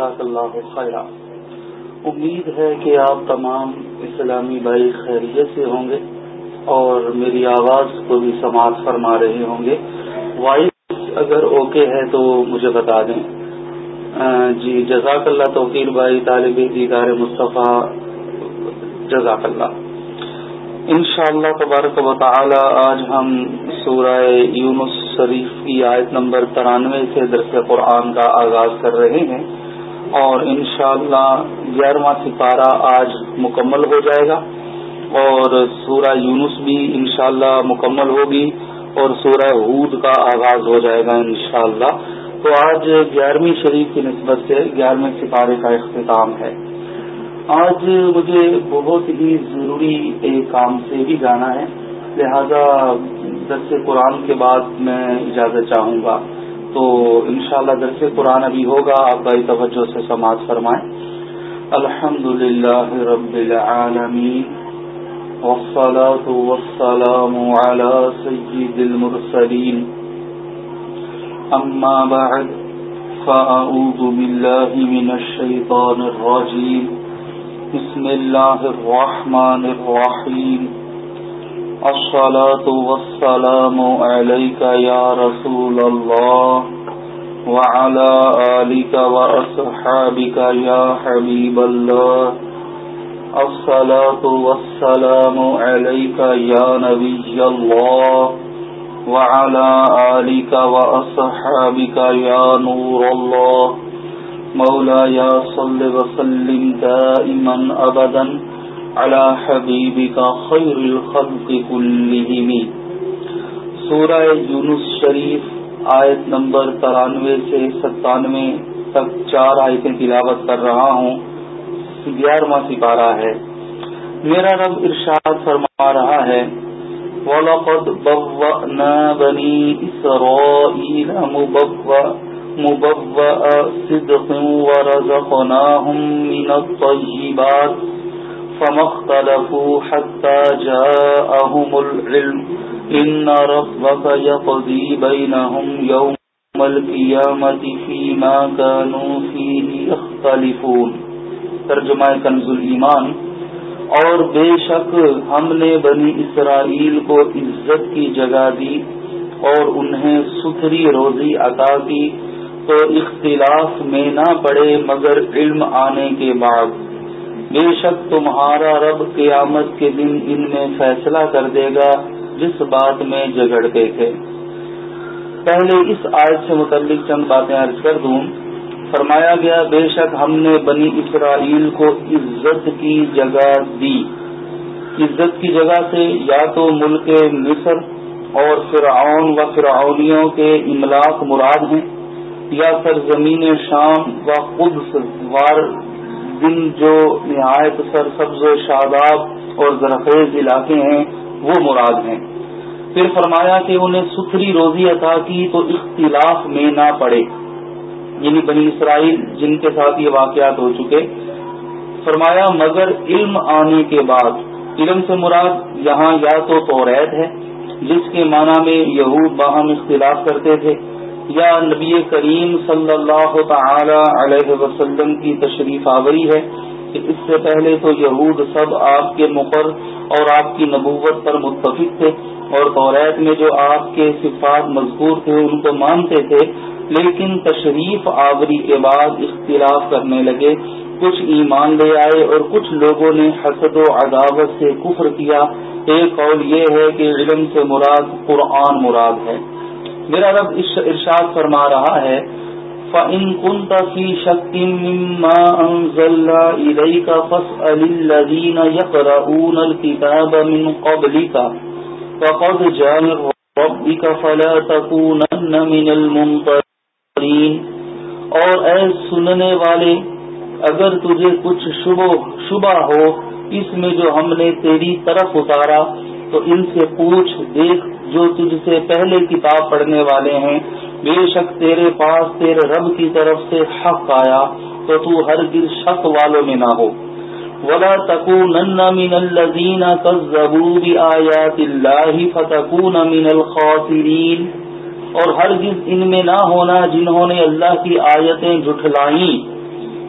اللہ خیرہ امید ہے کہ آپ تمام اسلامی بھائی خیریت سے ہوں گے اور میری آواز کو بھی سماعت فرما رہے ہوں گے۔ وائس اگر اوکے ہے تو مجھے بتا دیں۔ جی جزاک اللہ توقیر بھائی، طالب دیدار مصطفیٰ۔ جزاک اللہ۔ ان شاء اللہ تبارک و تعالی آج ہم سورہ یونس شریف کی آیت نمبر ترانوے سے درس قرآن کا آغاز کر رہے ہیں۔ اور انشاءاللہ اللہ گیارہواں سپارہ آج مکمل ہو جائے گا اور سورہ یونس بھی انشاءاللہ مکمل ہوگی اور سورہ ہود کا آغاز ہو جائے گا انشاءاللہ۔ تو آج گیارہویں شریف کی نسبت سے گیارہویں سپارے کا اختتام ہے۔ آج مجھے بہت ہی ضروری ایک کام سے بھی جانا ہے، لہذا درس قرآن کے بعد میں اجازت چاہوں گا۔ تو انشاءاللہ شاء درس قرآن ابھی ہوگا، آپ بھائی توجہ سے سماعت فرمائیں۔ الحمد للہ رب العالمین، والصلاة والسلام على سيد المرسلين أما بعد فأعوذ بالله من الشيطان الرجيم بسم الله الرحمن الرحيم الصلاة والسلام عليك يا رسول الله وعلى آلك وأصحابك يا حبيب الله. الصلاة والسلام عليك يا نبي الله وعلى آلك وأصحابك يا نور الله. مولاي صل وسلم دائما أبدا. على حبيبك خير الخلق كلهم. سورہ یونس شریف، آیت نمبر ترانوے سے ستانوے تک چار آیتیں تلاوت کر رہا ہوں۔ گیارہواں سپارہ ہے۔ میرا رب ارشاد فرما رہا ہے، وَلَقَدْ بَوَّأْنَا بَنِي إِسْرَائِيلَ مُبَوَّأَ صِدْقٍ وَرَزَقْنَاهُمْ مِنَ الطَّيِّبَاتِ۔ فمختلفوا حتى جاءهم العلم إن ربك يقضي بينهم يوم القيامة فيما كانوا فيه يختلفون۔ ترجمہ کنز ایمان اور بے شک ہم نے بنی اسرائیل کو عزت کی جگہ دی اور انہیں ستھری روزی عطا کی تو اختلاف میں نہ پڑے مگر علم آنے کے بعد۔ بے شک تمہارا رب قیامت کے دن ان میں فیصلہ کر دے گا جس بات میں جگڑتے تھے۔ پہلے اس آیت سے متعلق چند باتیں عرض کر دوں۔ فرمایا گیا، بے شک ہم نے بنی اسرائیل کو عزت کی جگہ دی۔ عزت کی جگہ سے یا تو ملک مصر اور فرعون و فرعونیوں کے املاک مراد ہیں یا سرزمین شام و قدس وار دن جو نہایت سر سبز و شاداب اور زرخیز علاقے ہیں، وہ مراد ہیں۔ پھر فرمایا کہ انہیں ستھری روزی عطا کی تو اختلاف میں نہ پڑے۔ یعنی بنی اسرائیل جن کے ساتھ یہ واقعات ہو چکے۔ فرمایا، مگر علم آنے کے بعد، علم سے مراد یہاں یا تو توریت ہے، جس کے معنی میں یہود باہم اختلاف کرتے تھے۔ یا نبی کریم صلی اللہ تعالی علیہ وسلم کی تشریف آوری ہے کہ اس سے پہلے تو یہود سب آپ کے مقر اور آپ کی نبوت پر متفق تھے اور توریت میں جو آپ کے صفات مذکور تھے ان کو مانتے تھے، لیکن تشریف آوری کے بعد اختلاف کرنے لگے۔ کچھ ایمان لے آئے اور کچھ لوگوں نے حسد و عداوت سے کفر کیا۔ ایک قول یہ ہے کہ علم سے مراد قرآن مراد ہے۔ میرا رب ارشاد فرما رہا ہے، فَإِن كُنْتَ فِي شَكٍ مِّمَّا أَنزَلْنَا إِلَيْكَ فَاسْأَلِ الَّذِينَ يَقْرَؤُونَ الْكِتَابَ مِن قَبْلِكَ، فَقَدْ جَاءَ رَبِّكَ فَلَا تَكُونَنَّ مِنَ الْمُمْتَرِينَ۔ اور اے سننے والے، اگر تجھے کچھ شبہ ہو، اس میں جو ہم نے تیری طرف اتارا تو ان سے پوچھ، دیکھ جو تجھ سے پہلے کتاب پڑھنے والے ہیں۔ بے شک تیرے پاس تیرے رب کی طرف سے حق آیا تو تو ہر گر شک والوں میں نہ ہو۔ ولا تكونن من الذين كذبوا بآيات الله فتكون من الخاسرين۔ اور ہرگز ان میں نہ ہونا جنہوں نے اللہ کی آیتیں جھٹلائیں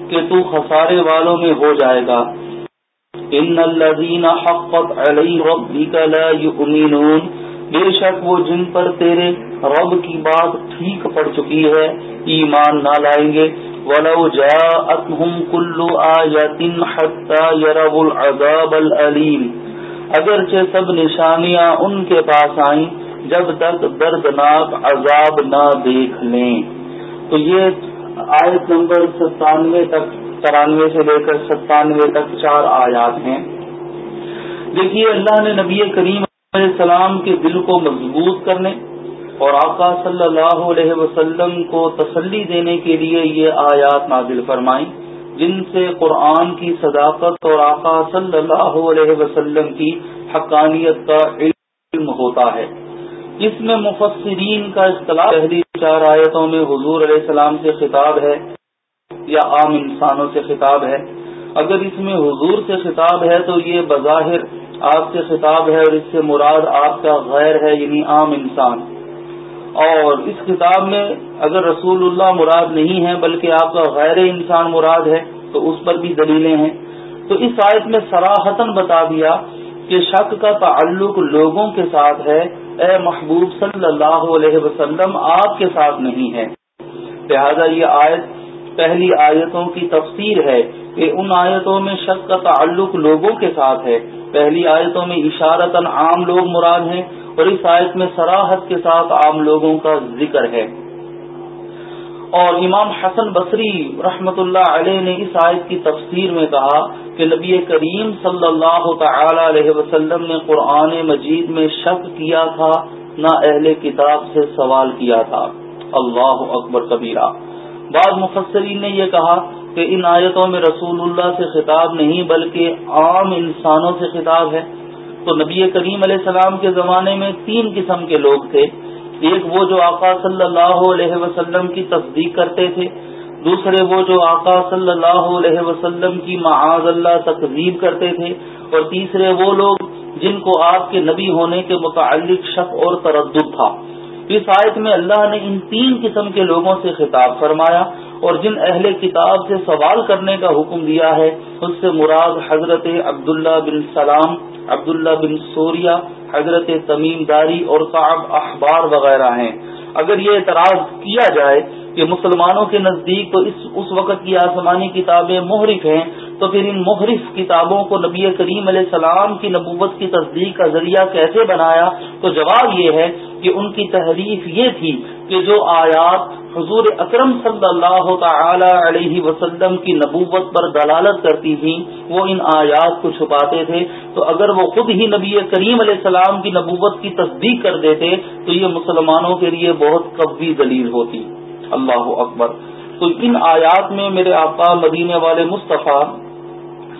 کہ تو خسارے والوں میں ہو جائے گا۔ ان الذين حقت علي ربك لا يؤمنون۔ بے شک وہ جن پر تیرے رب کی بات ٹھیک پڑ چکی ہے، ایمان نہ لائیں گے۔ ولو جاءتهم كل آية حتى يروا العذاب الأليم۔ اگرچہ سب نشانیاں ان کے پاس آئیں، جب تک دردناک عذاب نہ دیکھ لیں۔ تو یہ آیت نمبر ستانوے تک ترانوے سے لے کر ستانوے تک چار آیات ہیں۔ دیکھیے، اللہ نے نبی کریم علیہ السلام کے دل کو مضبوط کرنے اور آقا صلی اللہ علیہ وسلم کو تسلی دینے کے لیے یہ آیات نازل فرمائی جن سے قرآن کی صداقت اور آقا صلی اللہ علیہ وسلم کی حقانیت کا علم ہوتا ہے۔ اس میں مفسرین کا اختلاف پہلی چار آیتوں میں حضور علیہ السلام سے خطاب ہے۔ یا عام انسانوں سے خطاب ہے۔ اگر اس میں حضور سے خطاب ہے تو یہ بظاہر آپ سے خطاب ہے اور اس سے مراد آپ کا غیر ہے یعنی عام انسان۔ اور اس کتاب میں اگر رسول اللہ مراد نہیں ہے بلکہ آپ کا غیر انسان مراد ہے، تو اس پر بھی دلیلیں ہیں۔ تو اس آیت میں سراہتن بتا دیا کہ شک کا تعلق لوگوں کے ساتھ ہے۔ اے محبوب صلی اللہ علیہ وسلم، آپ کے ساتھ نہیں ہے۔ لہذا یہ آیت پہلی آیتوں کی تفسیر ہے کہ ان آیتوں میں شک کا تعلق لوگوں کے ساتھ ہے۔ پہلی آیتوں میں اشارتاً عام لوگ مراد ہیں اور اس آیت میں سراحت کے ساتھ عام لوگوں کا ذکر ہے۔ اور امام حسن بصری رحمت اللہ علیہ نے اس آیت کی تفسیر میں کہا کہ نبی کریم صلی اللہ تعالی علیہ وسلم نے قرآن مجید میں شک کیا تھا، نہ اہل کتاب سے سوال کیا تھا۔ اللہ اکبر کبیرہ۔ بعض مفسرین نے یہ کہا کہ ان آیتوں میں رسول اللہ سے خطاب نہیں، بلکہ عام انسانوں سے خطاب ہے۔ تو نبی کریم علیہ السلام کے زمانے میں تین قسم کے لوگ تھے۔ ایک وہ جو آقا صلی اللہ علیہ وسلم کی تصدیق کرتے تھے، دوسرے وہ جو آقا صلی اللہ علیہ وسلم کی معاذ اللہ تقزیب کرتے تھے، اور تیسرے وہ لوگ جن کو آپ کے نبی ہونے کے متعلق شک اور تردد تھا۔ اس آیت میں اللہ نے ان تین قسم کے لوگوں سے خطاب فرمایا اور جن اہل کتاب سے سوال کرنے کا حکم دیا ہے اس سے مراد حضرت عبداللہ بن سلام، عبداللہ بن سوریا حضرت تمیم داری اور صاحب اخبار وغیرہ ہیں۔ اگر یہ اعتراض کیا جائے کہ مسلمانوں کے نزدیک تو اس اس وقت کی آسمانی کتابیں محرف ہیں تو پھر ان محرف کتابوں کو نبی کریم علیہ السلام کی نبوت کی تصدیق کا ذریعہ کیسے بنایا؟ تو جواب یہ ہے کہ ان کی تحریف یہ تھی کہ جو آیات حضور اکرم صلی اللہ تعالی علیہ وسلم کی نبوت پر دلالت کرتی تھیں، وہ ان آیات کو چھپاتے تھے۔ تو اگر وہ خود ہی نبی کریم علیہ السلام کی نبوت کی تصدیق کر دیتے، تو یہ مسلمانوں کے لیے بہت قوی دلیل ہوتی۔ اللہ اکبر۔ تو ان آیات میں میرے آقا مدینے والے مصطفیٰ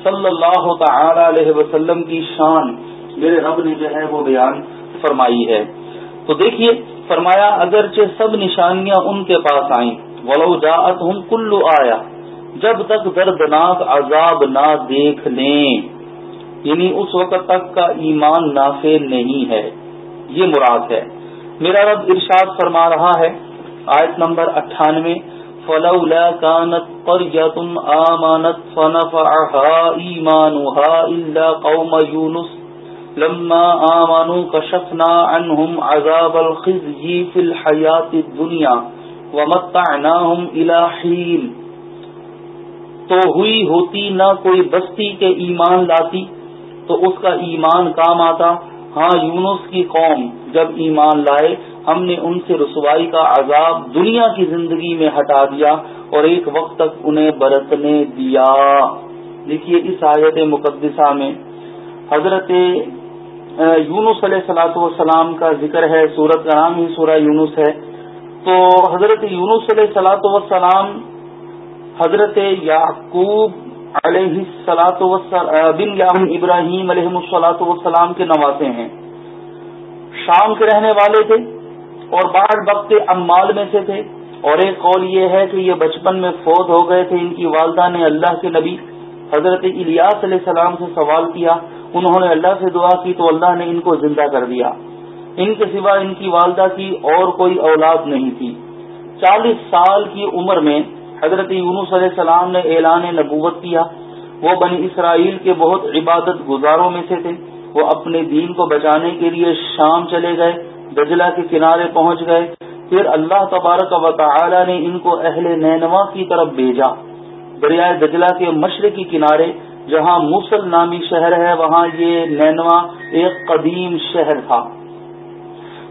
صلی اللہ تعالی علیہ وسلم کی شان میرے رب نے جو ہے وہ بیان فرمائی ہے۔ تو دیکھیے، فرمایا، اگرچہ سب نشانیاں ان کے پاس آئیں، ولو جاعت ہوں کلو آیا جب تک دردناک عذاب نہ دیکھ لیں۔ یعنی اس وقت تک کا ایمان نافع نہیں ہے۔ یہ مراد ہے۔ میرا رب ارشاد فرما رہا ہے، آیت نمبر اٹھانوے فلولا كانت قرية آمانت فنفعها إيمانها إلا قوم يونس لما آمانوا كشفنا عنهم عذاب الخزي في الحياة الدنيا ومتعناهم إلى حين۔ تو ہوئی ہوتی نہ کوئی بستی کے ایمان لاتی، تو اس کا ایمان کام آتا۔ ہاں یونس کی قوم جب ایمان لائے ہم نے ان سے رسوائی کا عذاب دنیا کی زندگی میں ہٹا دیا اور ایک وقت تک انہیں برتنے دیا۔ دیکھیے اس آیت مقدسہ میں حضرت یونس علیہ سلاۃ والسلام کا ذکر ہے، سورت کا نام ہی سورہ یونس ہے۔ تو حضرت یونس علیہ سلاۃ وسلام حضرت یعقوب علیہ سلاۃ بن ابراہیم علیہ السلاۃ والسلام کے نواسے ہیں۔ شام کے رہنے والے تھے۔ اور بعض وقت امال میں سے تھے۔ اور ایک قول یہ ہے کہ یہ بچپن میں فوت ہو گئے تھے۔ ان کی والدہ نے اللہ کے نبی حضرت الیاس علیہ السلام سے سوال کیا۔ انہوں نے اللہ سے دعا کی تو اللہ نے ان کو زندہ کر دیا۔ ان کے سوا ان کی والدہ کی اور کوئی اولاد نہیں تھی۔ چالیس سال کی عمر میں حضرت یونس علیہ السلام نے اعلان نبوت کیا۔ وہ بنی اسرائیل کے بہت عبادت گزاروں میں سے تھے۔ وہ اپنے دین کو بچانے کے لیے شام چلے گئے۔ دجلہ کے کنارے پہنچ گئے۔ پھر اللہ تبارک و تعالی نے ان کو اہل نینوا کی طرف بھیجا۔ دریائے دجلہ کے مشرقی کنارے، جہاں موسل نامی شہر ہے، وہاں یہ نینوا ایک قدیم شہر تھا۔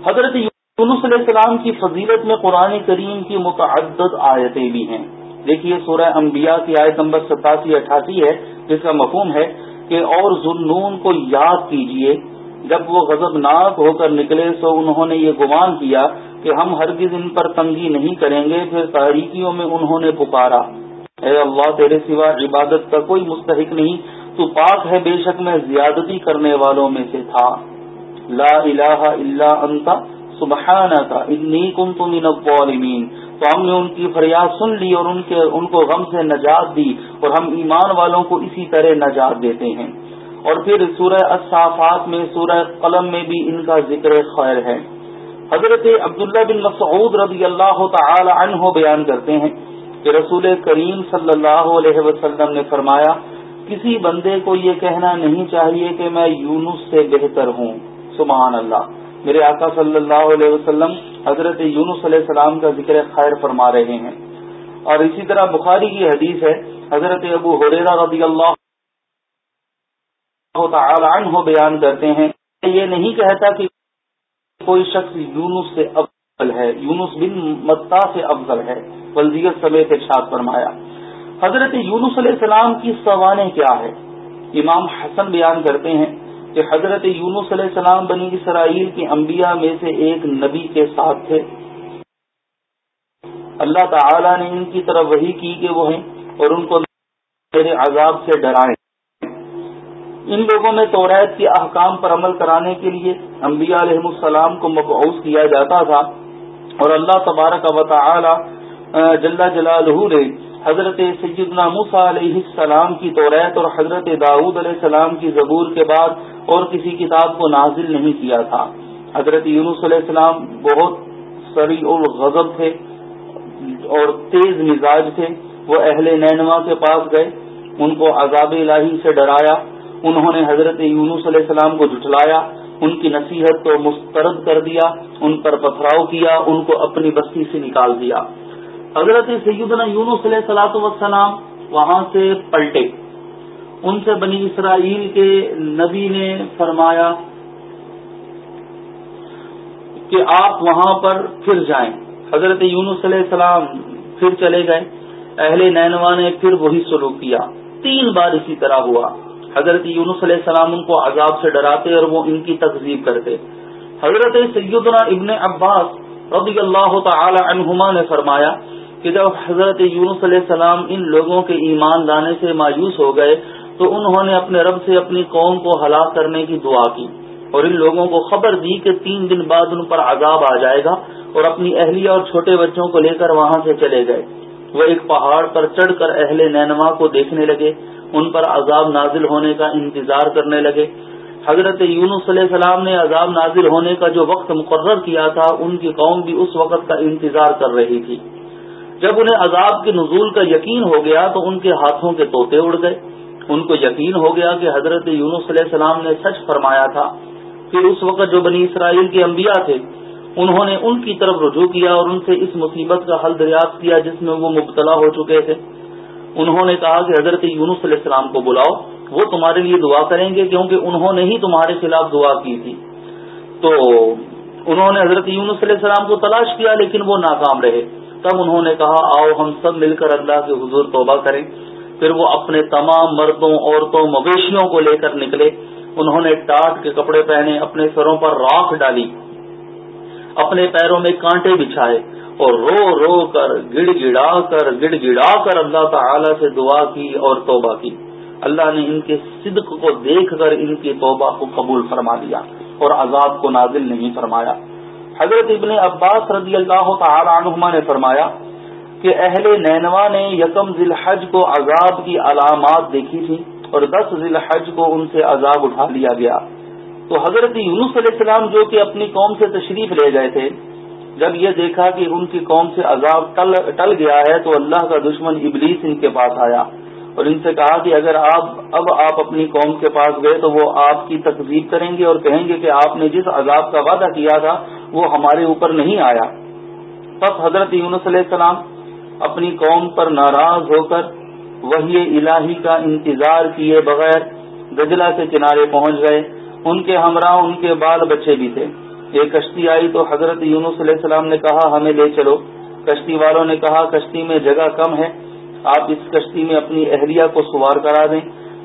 حضرت یونس علیہ السلام کی فضیلت میں قرآن کریم کی متعدد آیتیں بھی ہیں۔ دیکھیے سورہ انبیاء کی آیت نمبر ستاسی اٹھاسی ہے، جس کا مفہوم ہے کہ اور ظنون کو یاد کیجیے۔ جب وہ غضب ناک ہو کر نکلے تو انہوں نے یہ گمان کیا کہ ہم ہرگز ان پر تنگی نہیں کریں گے، پھر تاریخیوں میں انہوں نے پکارا۔ اے اللہ، تیرے سوا عبادت کا کوئی مستحق نہیں، تو پاک ہے بے شک میں زیادتی کرنے والوں میں سے تھا۔ لا الہ الا انت سبحانہ انی کنت من الظالمین۔ تو ہم نے ان کی فریاد سن لی اور ان کے، ان کو غم سے نجات دی، اور ہم ایمان والوں کو اسی طرح نجات دیتے ہیں۔ اور پھر سورہ الصافات میں، سورہ قلم میں بھی ان کا ذکر خیر ہے۔ حضرت عبداللہ بن مسعود رضی اللہ تعالی عنہ بیان کرتے ہیں کہ رسول کریم صلی اللہ علیہ وسلم نے فرمایا، کسی بندے کو یہ کہنا نہیں چاہیے کہ میں یونس سے بہتر ہوں۔ سبحان اللہ۔ میرے آقا صلی اللہ علیہ وسلم حضرت یونس علیہ السلام کا ذکر خیر فرما رہے ہیں۔ اور اسی طرح بخاری کی حدیث ہے، حضرت ابو حریرہ رضی اللہ تعالی عنہ بیان کرتے ہیں یہ نہیں کہتا کہ کوئی شخص یونس سے افضل ہے، یونس بن متا سے افضل ہے بلدیت سمیت ارشاد فرمایا۔ حضرت یونس علیہ السلام کی سوانح کیا ہے امام حسن بیان کرتے ہیں کہ حضرت یونس علیہ السلام بنی اسرائیل کی انبیاء میں سے ایک نبی کے ساتھ تھے۔ اللہ تعالی نے ان کی طرف وہی کی کہ وہ ہیں اور ان کو میرے عذاب سے ڈرائیں۔ ان لوگوں میں توریت کے احکام پر عمل کرانے کے لیے انبیاء علیہ السلام کو مبعوث کیا جاتا تھا۔ اور اللہ تبارک و تعالی جل جلالہ نے حضرت سیدنا موسا علیہ السلام کی توریت اور حضرت داود علیہ السلام کی زبور کے بعد اور کسی کتاب کو نازل نہیں کیا تھا۔ حضرت یونس علیہ السلام بہت سری الغضب تھے اور تیز مزاج تھے۔ وہ اہل نینوا کے پاس گئے۔ ان کو عذاب الہی سے ڈرایا۔ انہوں نے حضرت یونس علیہ السلام کو جٹلایا ان کی نصیحت کو مسترد کر دیا، ان پر پتھراؤ کیا، ان کو اپنی بستی سے نکال دیا۔ حضرت سیدنا یونس علیہ سلاۃ وسلام وہاں سے پلٹے۔ ان سے بنی اسرائیل کے نبی نے فرمایا کہ آپ وہاں پر پھر جائیں۔ حضرت یونس علیہ السلام پھر چلے گئے۔ اہل نینوا نے پھر وہی سلوک کیا۔ تین بار اسی طرح ہوا۔ حضرت یونس علیہ السلام ان کو عذاب سے ڈراتے اور وہ ان کی تقزیب کرتے۔ حضرت سیدنا ابن عباس رضی اللہ تعالی عنہما نے فرمایا کہ جب حضرت یونس علیہ السلام ان لوگوں کے ایمان لانے سے مایوس ہو گئے تو انہوں نے اپنے رب سے اپنی قوم کو ہلاک کرنے کی دعا کی اور ان لوگوں کو خبر دی کہ تین دن بعد ان پر عذاب آ جائے گا اور اپنی اہلیہ اور چھوٹے بچوں کو لے کر وہاں سے چلے گئے۔ وہ ایک پہاڑ پر چڑھ کر اہل نینوا کو دیکھنے لگے۔ ان پر عذاب نازل ہونے کا انتظار کرنے لگے۔ حضرت یونس علیہ السلام نے عذاب نازل ہونے کا جو وقت مقرر کیا تھا، ان کی قوم بھی اس وقت کا انتظار کر رہی تھی۔ جب انہیں عذاب کے نزول کا یقین ہو گیا تو ان کے ہاتھوں کے طوطے اڑ گئے۔ ان کو یقین ہو گیا کہ حضرت یونس علیہ السلام نے سچ فرمایا تھا۔ پھر اس وقت جو بنی اسرائیل کے انبیاء تھے، انہوں نے ان کی طرف رجوع کیا اور ان سے اس مصیبت کا حل دریافت کیا جس میں وہ مبتلا ہو چکے تھے۔ انہوں نے کہا کہ حضرت یونس علیہ السلام کو بلاؤ، وہ تمہارے لیے دعا کریں گے کیونکہ انہوں نے ہی تمہارے خلاف دعا کی تھی۔ تو انہوں نے حضرت یونس علیہ السلام کو تلاش کیا لیکن وہ ناکام رہے۔ تب انہوں نے کہا، آؤ ہم سب مل کر اللہ کے حضور توبہ کریں۔ پھر وہ اپنے تمام مردوں، عورتوں، مویشیوں کو لے کر نکلے۔ انہوں نے ٹاٹ کے کپڑے پہنے، اپنے سروں پر راکھ ڈالی، اپنے پیروں میں کانٹے بچھائے۔ اور رو رو کر گڑ گڑا کر گڑ گڑا کر اللہ تعالی سے دعا کی اور توبہ کی۔ اللہ نے ان کے صدق کو دیکھ کر ان کی توبہ کو قبول فرما دیا اور عذاب کو نازل نہیں فرمایا۔ حضرت ابن عباس رضی اللہ تعالی عنہما نے فرمایا کہ اہل نینوا نے یکم ذی الحج کو عذاب کی علامات دیکھی تھی اور دس ذی الحج کو ان سے عذاب اٹھا لیا گیا۔ تو حضرت یونس علیہ السلام جو کہ اپنی قوم سے تشریف لے گئے تھے جب یہ دیکھا کہ ان کی قوم سے عذاب ٹل گیا ہے تو اللہ کا دشمن ابلیس ان کے پاس آیا اور ان سے کہا کہ اگر آپ، اب آپ اپنی قوم کے پاس گئے تو وہ آپ کی تقزیب کریں گے اور کہیں گے کہ آپ نے جس عذاب کا وعدہ کیا تھا وہ ہمارے اوپر نہیں آیا۔ بس حضرت یونس علیہ السلام اپنی قوم پر ناراض ہو کر وہی الہی کا انتظار کیے بغیر گجلا کے کنارے پہنچ گئے۔ ان کے ہمراہ، ان کے بال بچے بھی تھے۔ ایک کشتی آئی تو حضرت یونس علیہ السلام نے کہا، ہمیں لے چلو۔ کشتی والوں نے کہا، کشتی میں جگہ کم ہے، آپ اس کشتی میں اپنی اہلیہ کو سوار کرا دیں۔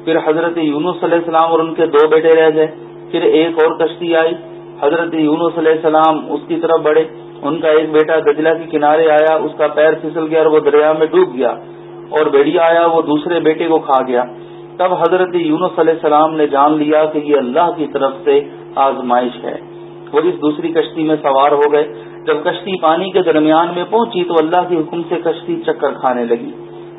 پھر حضرت یونس علیہ السلام اور ان کے دو بیٹے رہ گئے۔ پھر ایک اور کشتی آئی، حضرت یونس علیہ السلام اس کی طرف بڑھے۔ ان کا ایک بیٹا گجلا کے کنارے آیا، اس کا پیر پھسل گیا اور وہ دریا میں ڈوب گیا۔ اور بیڑیا آیا، وہ دوسرے بیٹے کو کھا گیا۔ تب حضرت یونس علیہ السلام نے جان لیا کہ یہ اللہ کی طرف سے آزمائش ہے۔ وہ اس دوسری کشتی میں سوار ہو گئے۔ جب کشتی پانی کے درمیان میں پہنچی تو اللہ کے حکم سے کشتی چکر کھانے لگی۔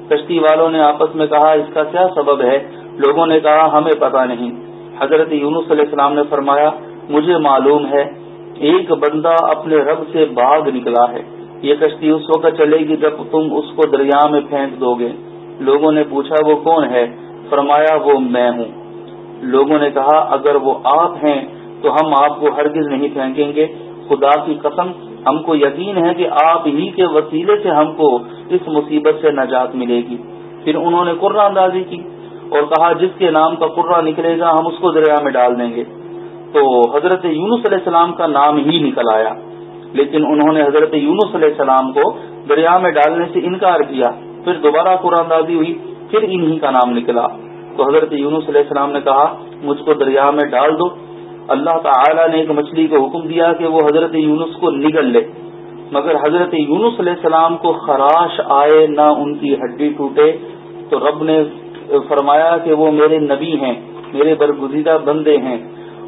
کشتی والوں نے آپس میں کہا، اس کا کیا سبب ہے؟ لوگوں نے کہا، ہمیں پتا نہیں۔ حضرت یونس علیہ السلام نے فرمایا، مجھے معلوم ہے، ایک بندہ اپنے رب سے باغ نکلا ہے۔ یہ کشتی اس وقت چلے گی جب تم اس کو دریا میں پھینک دو گے۔ لوگوں نے پوچھا، وہ کون ہے؟ فرمایا، وہ میں ہوں۔ لوگوں نے کہا، اگر وہ آپ ہیں تو ہم آپ کو ہرگز نہیں پھینکیں گے۔ خدا کی قسم، ہم کو یقین ہے کہ آپ ہی کے وسیلے سے ہم کو اس مصیبت سے نجات ملے گی۔ پھر انہوں نے قرہ اندازی کی اور کہا، جس کے نام کا قرہ نکلے گا، ہم اس کو دریا میں ڈال دیں گے۔ تو حضرت یونس علیہ السلام کا نام ہی نکل آیا۔ لیکن انہوں نے حضرت یونس علیہ السلام کو دریا میں ڈالنے سے انکار کیا۔ پھر دوبارہ قرآن اندازی ہوئی، پھر انہی کا نام نکلا۔ تو حضرت یونس علیہ السلام نے کہا، مجھ کو دریا میں ڈال دو۔ اللہ تعالی نے ایک مچھلی کو حکم دیا کہ وہ حضرت یونس کو نگل لے۔ مگر حضرت یونس علیہ السلام کو خراش آئے، نہ ان کی ہڈی ٹوٹے۔ تو رب نے فرمایا کہ وہ میرے نبی ہیں، میرے برگزیدہ بندے ہیں۔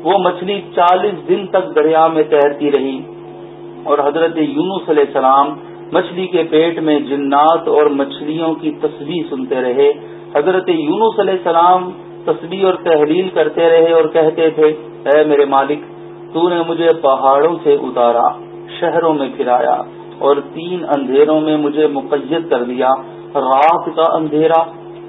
وہ مچھلی چالیس دن تک دریا میں تیرتی رہی۔ اور حضرت یونس علیہ السلام مچھلی کے پیٹ میں جنات اور مچھلیوں کی تصویر سنتے رہے۔ حضرت یونس علیہ السلام تصویر اور تحلیل کرتے رہے اور کہتے تھے اے میرے مالک، تو نے مجھے پہاڑوں سے اتارا، شہروں میں پھرایا، اور تین اندھیروں میں مجھے مقید کر دیا رات کا اندھیرا،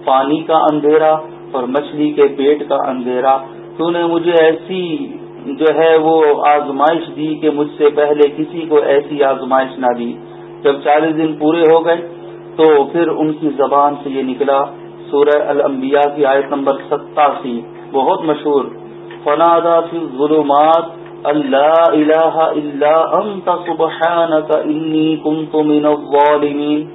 پانی کا اندھیرا، اور مچھلی کے پیٹ کا اندھیرا۔ تو نے مجھے ایسی جو ہے وہ آزمائش دی کہ مجھ سے پہلے کسی کو ایسی آزمائش نہ دی۔ جب چالیس دن پورے ہو گئے، تو پھر ان کی زبان سے یہ نکلا۔ سورہ الانبیاء کی آیت نمبر ستاسی، بہت مشہور۔ فنادا فی الظلمات اللہ الہ الا انت سبحانک انی کنت من الظالمین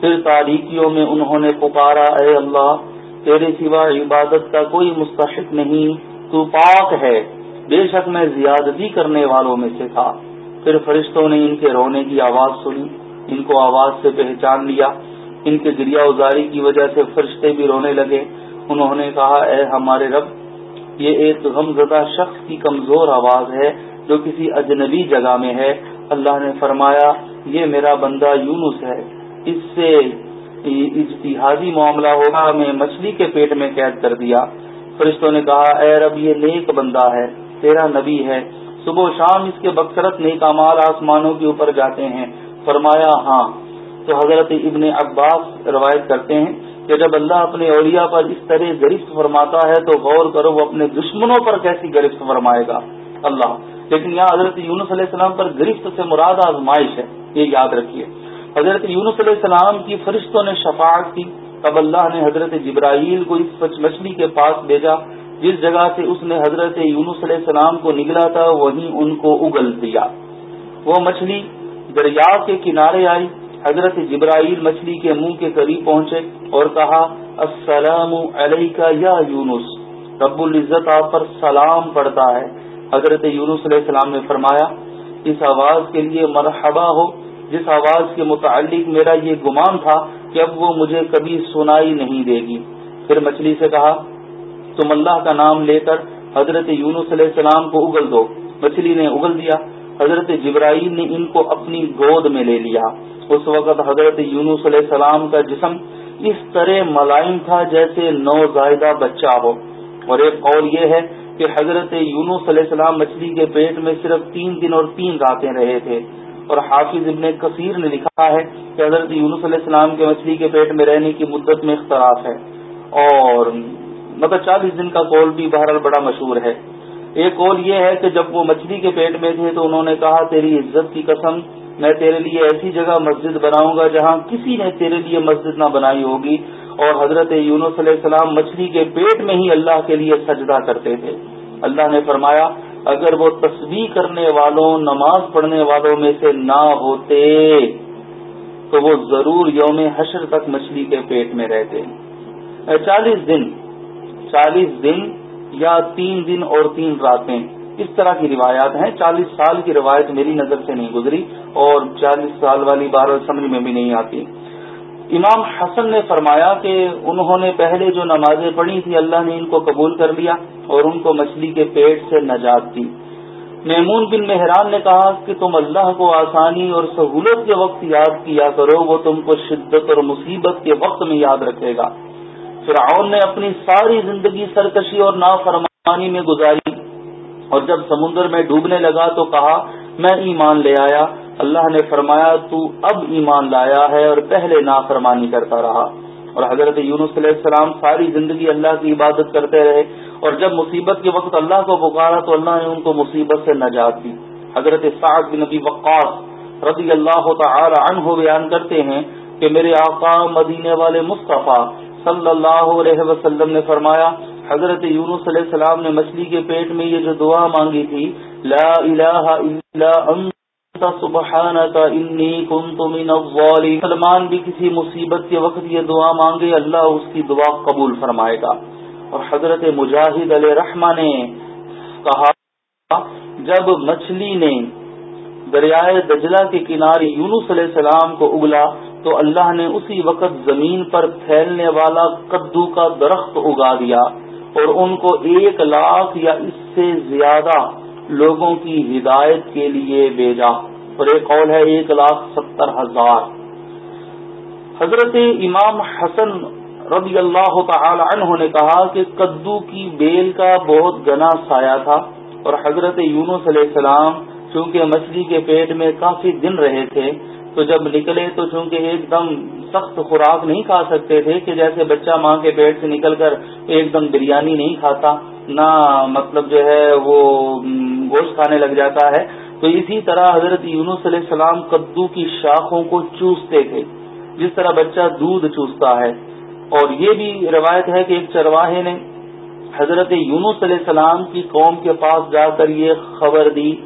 پھر تاریکیوں میں انہوں نے پکارا، اے اللہ، تیرے سوا عبادت کا کوئی مستحق نہیں، تو پاک ہے۔ بے شک میں زیادتی کرنے والوں میں سے تھا۔ پھر فرشتوں نے ان کے رونے کی آواز سنی، ان کو آواز سے پہچان لیا۔ ان کے گریا ازاری کی وجہ سے فرشتے بھی رونے لگے۔ انہوں نے کہا، اے ہمارے رب یہ ایک غمزدہ شخص کی کمزور آواز ہے جو کسی اجنبی جگہ میں ہے۔ اللہ نے فرمایا، یہ میرا بندہ یونس ہے۔ اس سے اجتہادی معاملہ ہوگا۔ میں مچھلی کے پیٹ میں قید کر دیا۔ فرشتوں نے کہا، اے رب، یہ نیک بندہ ہے، تیرا نبی ہے۔ صبح و شام اس کے بکثرت نیک امال آسمانوں کے اوپر جاتے ہیں۔ فرمایا ہاں۔ تو حضرت ابن عباس روایت کرتے ہیں کہ جب اللہ اپنے اولیاء پر اس طرح گرفت فرماتا ہے تو غور کرو وہ اپنے دشمنوں پر کیسی گرفت فرمائے گا۔ اللہ۔ لیکن یہاں حضرت یونس علیہ السلام پر گرفت سے مراد آزمائش ہے، یہ یاد رکھیے۔ حضرت یونس علیہ السلام کی فرشتوں نے شفاعت کی۔ تب اللہ نے حضرت جبرائیل کو اس مچھلی کے پاس بھیجا۔ جس جگہ سے اس نے حضرت یونس علیہ السلام کو نگلا تھا، وہیں ان کو اگل دیا۔ وہ مچھلی دریا کے کنارے آئی۔ حضرت جبرائیل مچھلی کے منہ کے قریب پہنچے اور کہا، السلام علیکہ یا یونس۔ رب العزت آپ پر سلام پڑتا ہے۔ حضرت یونس علیہ السلام نے فرمایا، اس آواز کے لیے مرحبا ہو۔ جس آواز کے متعلق میرا یہ گمان تھا کہ اب وہ مجھے کبھی سنائی نہیں دے گی۔ پھر مچھلی سے کہا، تم اللہ کا نام لے کر حضرت یونس علیہ السلام کو اگل دو۔ مچھلی نے اگل دیا۔ حضرت جبرائیل نے ان کو اپنی گود میں لے لیا۔ اس وقت حضرت یونس علیہ السلام کا جسم اس طرح ملائم تھا جیسے نو زائدہ بچہ ہو۔ اور ایک قول یہ ہے کہ حضرت یونس علیہ السلام مچھلی کے پیٹ میں صرف تین دن اور تین راتیں رہے تھے۔ اور حافظ ابن کثیر نے لکھا ہے کہ حضرت یونس علیہ السلام کے مچھلی کے پیٹ میں رہنے کی مدت میں اختلاف ہے۔ اور مطلب چالیس دن کا کول بھی بہرحال بڑا مشہور ہے۔ ایک کول یہ ہے کہ جب وہ مچھلی کے پیٹ میں تھے تو انہوں نے کہا، تیری عزت کی قسم میں تیرے لیے ایسی جگہ مسجد بناؤں گا جہاں کسی نے تیرے لیے مسجد نہ بنائی ہوگی اور حضرت یونس علیہ السلام مچھلی کے پیٹ میں ہی اللہ کے لیے سجدہ کرتے تھے۔ اللہ نے فرمایا، اگر وہ تصویر کرنے والوں، نماز پڑھنے والوں میں سے نہ ہوتے، تو وہ ضرور یوم حشر تک مچھلی کے پیٹ میں رہتے۔ چالیس دن چالیس دن یا تین دن اور تین راتیں۔ اس طرح کی روایات ہیں۔ چالیس سال کی روایت میری نظر سے نہیں گزری اور چالیس سال والی بار سمجھ میں بھی نہیں آتی۔ امام حسن نے فرمایا کہ انہوں نے پہلے جو نمازیں پڑھی تھی اللہ نے ان کو قبول کر لیا اور ان کو مچھلی کے پیٹ سے نجات دی۔ میمون بن مہران نے کہا کہ تم اللہ کو آسانی اور سہولت کے وقت یاد کیا کرو، وہ تم کو شدت اور مصیبت کے وقت میں یاد رکھے گا۔ فرعون نے اپنی ساری زندگی سرکشی اور نافرمانی میں گزاری۔ اور جب سمندر میں ڈوبنے لگا تو کہا، میں ایمان لے آیا۔ اللہ نے فرمایا، تو اب ایمان لایا ہے اور پہلے نافرمانی کرتا رہا۔ اور حضرت یونس علیہ السلام ساری زندگی اللہ کی عبادت کرتے رہے اور جب مصیبت کے وقت اللہ کو پکارا تو اللہ نے ان کو مصیبت سے نجات دی۔ حضرت سعد بن نبی وقاص رضی اللہ تعالی عنہ بیان کرتے ہیں کہ میرے آقا مدینے والے مصطفیٰ صلی اللہ علیہ وسلم نے فرمایا حضرت یونس علیہ السلام نے مچھلی کے پیٹ میں یہ جو دعا مانگی تھی، لا الہ الا انت سبحانک انی کنت من الظالمین۔ سلمان بھی کسی مصیبت کے وقت یہ دعا مانگے، اللہ اس کی دعا قبول فرمائے گا۔ اور حضرت مجاہد علیہ رحمہ نے کہا، جب مچھلی نے دریائے دجلہ کے کنارے یونس علیہ السلام کو اگلا، تو اللہ نے اسی وقت زمین پر پھیلنے والا کدو کا درخت اگا دیا۔ اور ان کو ایک لاکھ یا اس سے زیادہ لوگوں کی ہدایت کے لیے بھیجا۔ اور ایک قول ہے ایک لاکھ ستر ہزار۔ حضرت امام حسن رضی اللہ تعالی عنہ نے کہا کہ کدو کی بیل کا بہت گنا سایہ تھا اور حضرت یونس علیہ السلام چونکہ مچھلی کے پیٹ میں کافی دن رہے تھے تو جب نکلے تو چونکہ ایک دم سخت خوراک نہیں کھا سکتے تھے کہ جیسے بچہ ماں کے پیٹ سے نکل کر ایک دم بریانی نہیں کھاتا، نہ مطلب جو ہے وہ گوشت کھانے لگ جاتا ہے۔ تو اسی طرح حضرت یونس علیہ السلام کدو کی شاخوں کو چوستے تھے، جس طرح بچہ دودھ چوستا ہے۔ اور یہ بھی روایت ہے کہ ایک چرواہے نے حضرت یونس علیہ السلام کی قوم کے پاس جا کر یہ خبر دی۔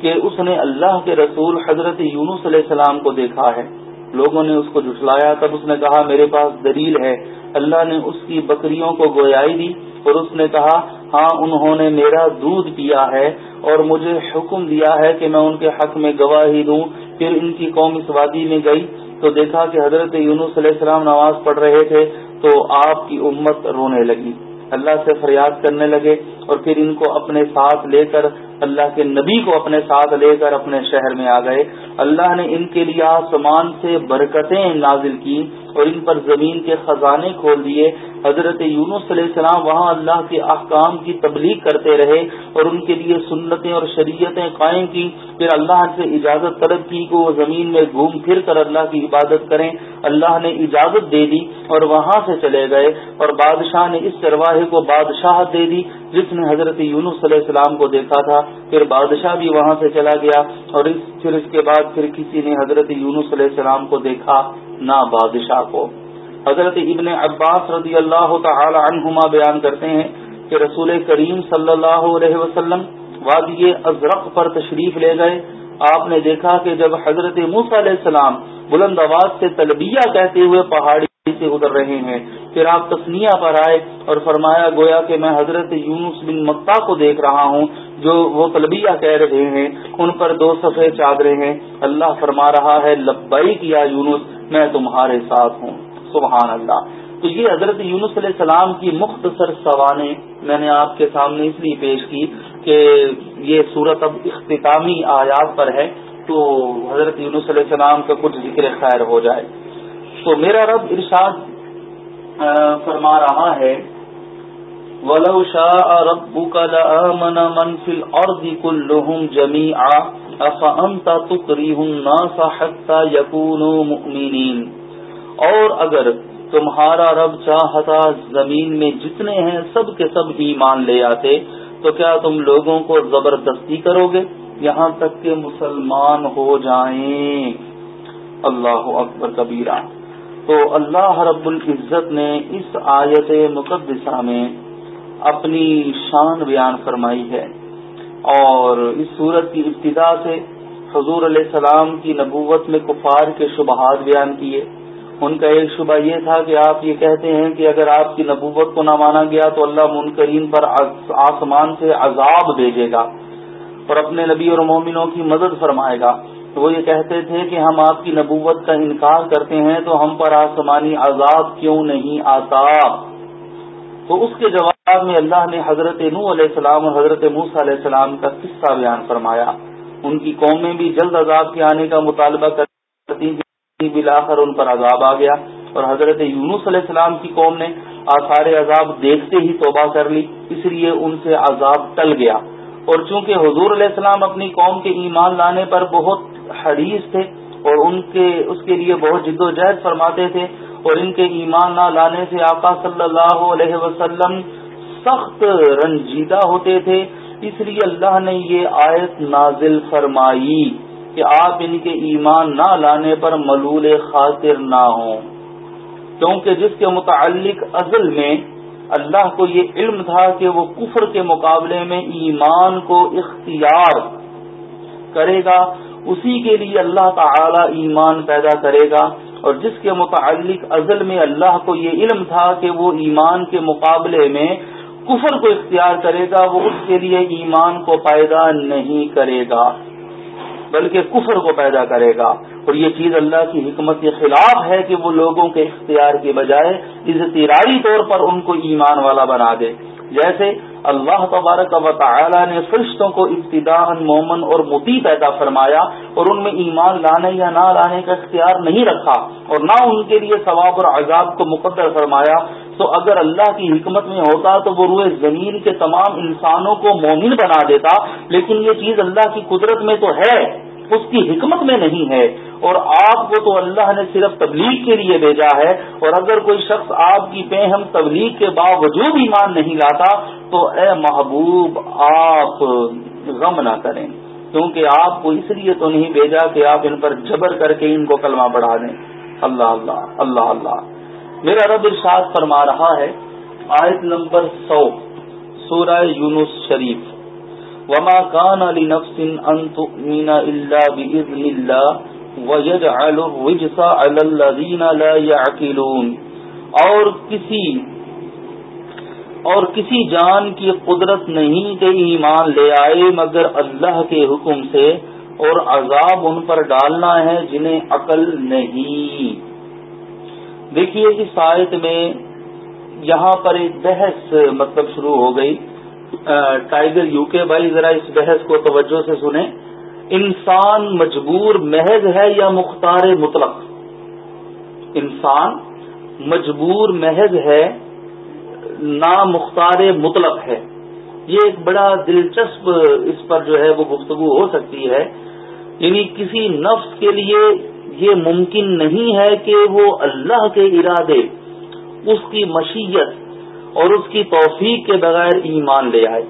کہ اس نے اللہ کے رسول حضرت یونس علیہ السلام کو دیکھا ہے۔ لوگوں نے اس کو جھٹلایا۔ تب اس نے کہا، میرے پاس دلیل ہے۔ اللہ نے اس کی بکریوں کو گویائی دی اور اس نے کہا ہاں انہوں نے میرا دودھ پیا ہے اور مجھے حکم دیا ہے کہ میں ان کے حق میں گواہی دوں۔ پھر ان کی قوم اس وادی میں گئی تو دیکھا کہ حضرت یونس علیہ السلام نماز پڑھ رہے تھے تو آپ کی امت رونے لگی۔ اللہ سے فریاد کرنے لگے اور پھر ان کو اپنے ساتھ لے کر اللہ کے نبی کو اپنے ساتھ لے کر اپنے شہر میں آ گئے۔ اللہ نے ان کے لیے آسمان سے برکتیں نازل کی اور ان پر زمین کے خزانے کھول دیے۔ حضرت یونس علیہ السلام وہاں اللہ کے احکام کی تبلیغ کرتے رہے اور ان کے لیے سنتیں اور شریعتیں قائم کی۔ پھر اللہ سے اجازت طلب کی کہ وہ زمین میں گھوم پھر کر اللہ کی عبادت کریں۔ اللہ نے اجازت دے دی اور وہاں سے چلے گئے اور بادشاہ نے اس چرواہے کو بادشاہ دے دی۔ جس نے حضرت یونس علیہ السلام کو دیکھا تھا، پھر بادشاہ بھی وہاں سے چلا گیا اور اس پھر اس کے بعد پھر کسی نے حضرت یونس علیہ السلام کو دیکھا، نہ بادشاہ کو۔ حضرت ابن عباس رضی اللہ تعالی عنہما بیان کرتے ہیں کہ رسول کریم صلی اللہ علیہ وسلم وادی ازرق پر تشریف لے گئے۔ آپ نے دیکھا کہ جب حضرت موس علیہ السلام بلند آواز سے تلبیہ کہتے ہوئے پہاڑی سے اتر رہے ہیں۔ پھر آپ تسنیا پر آئے اور فرمایا، گویا کہ میں حضرت یونس بن مکہ کو دیکھ رہا ہوں، جو وہ طلبیہ کہہ رہے ہیں۔ ان پر دو سفید چادریں ہیں۔ اللہ فرما رہا ہے لبئی کیا یونس، میں تمہارے ساتھ ہوں۔ سبحان اللہ۔ تو یہ حضرت یونس علیہ السلام کی مختصر سوانح میں نے آپ کے سامنے اس لیے پیش کی کہ یہ صورت اب اختتامی آیات پر ہے۔ تو حضرت یونس علیہ السلام کا کچھ ذکر خیر ہو جائے۔ تو میرا رب ارشاد فرما رہا ہے۔ ولو شاء ربك لآمن من في الأرض كلهم جميعا، أفأنت تكره الناس حتى يكونوا مؤمنين؟ اور اگر تمہارا رب چاہتا زمین میں جتنے ہیں سب کے سب ایمان لے آتے، تو کیا تم لوگوں کو زبردستی کرو گے؟ یہاں تک کہ مسلمان ہو جائیں۔ اللہ اکبر کبیرہ۔ تو اللہ رب العزت نے اس آیت مقدسہ میں اپنی شان بیان فرمائی ہے اور اس صورت کی ابتدا سے حضور علیہ السلام کی نبوت میں کفار کے شبہات بیان کیے۔ ان کا ایک شبہ یہ تھا کہ آپ یہ کہتے ہیں کہ اگر آپ کی نبوت کو نہ مانا گیا تو اللہ منکرین پر آسمان سے عذاب بھیجے گا اور اپنے نبی اور مومنوں کی مدد فرمائے گا۔ تو وہ یہ کہتے تھے کہ ہم آپ کی نبوت کا انکار کرتے ہیں تو ہم پر آسمانی عذاب کیوں نہیں آتا؟ تو اس کے جواب میں اللہ نے حضرت نو علیہ السلام اور حضرت موس علیہ السلام کا قصہ بیان فرمایا۔ ان کی قومیں بھی جلد عذاب کے آنے کا مطالبہ کرتی بلا کر ان پر عذاب آ گیا۔ اور حضرت یونس علیہ السلام کی قوم نے آثار عذاب دیکھتے ہی توبہ کر لی، اس لیے ان سے عذاب ٹل گیا۔ اور چونکہ حضور علیہ السلام اپنی قوم کے ایمان لانے پر بہت حریص تھے اور ان کے اس کے لیے بہت جد و جہد فرماتے تھے اور ان کے ایمان نہ لانے سے آقا صلی اللہ علیہ وسلم سخت رنجیدہ ہوتے تھے۔ اس لیے اللہ نے یہ آیت نازل فرمائی کہ آپ ان کے ایمان نہ لانے پر ملول خاطر نہ ہوں۔ کیونکہ جس کے متعلق ازل میں اللہ کو یہ علم تھا کہ وہ کفر کے مقابلے میں ایمان کو اختیار کرے گا اسی کے لیے اللہ تعالی ایمان پیدا کرے گا اور جس کے متعلق ازل میں اللہ کو یہ علم تھا کہ وہ ایمان کے مقابلے میں کفر کو اختیار کرے گا، وہ اس کے لیے ایمان کو پیدا نہیں کرے گا، بلکہ کفر کو پیدا کرے گا۔ اور یہ چیز اللہ کی حکمت کے خلاف ہے کہ وہ لوگوں کے اختیار کے بجائے اضطراری طور پر ان کو ایمان والا بنا دے۔ جیسے اللہ تبارک و تعالی نے فرشتوں کو ابتدا مومن اور متی پیدا فرمایا اور ان میں ایمان لانے یا نہ لانے کا اختیار نہیں رکھا اور نہ ان کے لیے ثواب اور عذاب کو مقدر فرمایا، تو اگر اللہ کی حکمت میں ہوتا تو وہ روئے زمین کے تمام انسانوں کو مومن بنا دیتا، لیکن یہ چیز اللہ کی قدرت میں تو ہے۔ اس کی حکمت میں نہیں ہے اور آپ کو تو اللہ نے صرف تبلیغ کے لیے بھیجا ہے اور اگر کوئی شخص آپ کی ہم تبلیغ کے باوجود ایمان نہیں لاتا تو اے محبوب آپ غم نہ کریں کیونکہ آپ کو اس لیے تو نہیں بھیجا کہ آپ ان پر جبر کر کے ان کو کلمہ بڑھا دیں۔ اللہ اللہ اللہ اللہ۔ میرا رب ارشاد فرما رہا ہے، آیت نمبر سو، سورہ یونس شریف۔ وما كان لنفس ان تؤمن الا باذن الله ويجعل الرجس على الذين لا يعقلون اور کسی اور کسی جان کی قدرت نہیں کہ ایمان لے آئے مگر اللہ کے حکم سے اور عذاب ان پر ڈالنا ہے جنہیں عقل نہیں۔ دیکھیے اس آیت میں یہاں پر ایک بحث مطلب شروع ہو گئی۔ ٹائیگر یو کے بھائی ذرا اس بحث کو توجہ سے سنیں۔ انسان مجبور محض ہے یا مختار مطلق؟ انسان مجبور محض ہے، نا مختار مطلق ہے۔ یہ ایک بڑا دلچسپ اس پر جو ہے وہ گفتگو ہو سکتی ہے۔ یعنی کسی نفس کے لیے یہ ممکن نہیں ہے کہ وہ اللہ کے ارادے، اس کی مشیت اور اس کی توفیق کے بغیر ایمان لے آئے۔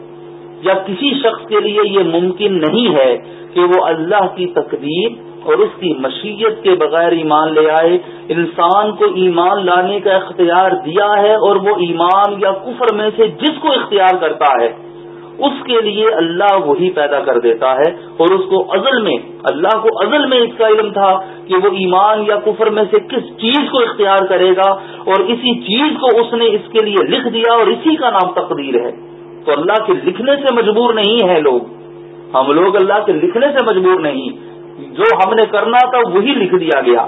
یا کسی شخص کے لیے یہ ممکن نہیں ہے کہ وہ اللہ کی تقدیر اور اس کی مشیت کے بغیر ایمان لے آئے۔ انسان کو ایمان لانے کا اختیار دیا ہے اور وہ ایمان یا کفر میں سے جس کو اختیار کرتا ہے۔ اس کے لیے اللہ وہی پیدا کر دیتا ہے اور اس کو ازل میں، اللہ کو ازل میں اس کا علم تھا کہ وہ ایمان یا کفر میں سے کس چیز کو اختیار کرے گا اور اسی چیز کو اس نے اس کے لیے لکھ دیا اور اسی کا نام تقدیر ہے۔ تو اللہ کے لکھنے سے مجبور نہیں ہے لوگ۔ ہم لوگ اللہ کے لکھنے سے مجبور نہیں۔ جو ہم نے کرنا تھا وہی لکھ دیا گیا۔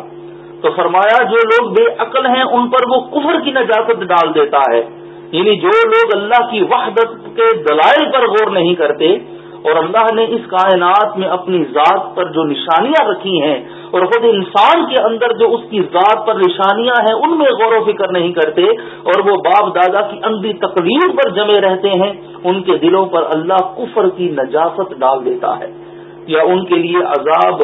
تو فرمایا جو لوگ بے عقل ہیں ان پر وہ کفر کی نجاست ڈال دیتا ہے۔ یعنی جو لوگ اللہ کی وحدت کے دلائل پر غور نہیں کرتے، اور اللہ نے اس کائنات میں اپنی ذات پر جو نشانیاں رکھی ہیں، اور خود انسان کے اندر جو اس کی ذات پر نشانیاں ہیں، ان میں غور و فکر نہیں کرتے، اور وہ باپ دادا کی اندھی تقریر پر جمے رہتے ہیں، ان کے دلوں پر اللہ کفر کی نجاست ڈال دیتا ہے، یا ان کے لیے عذاب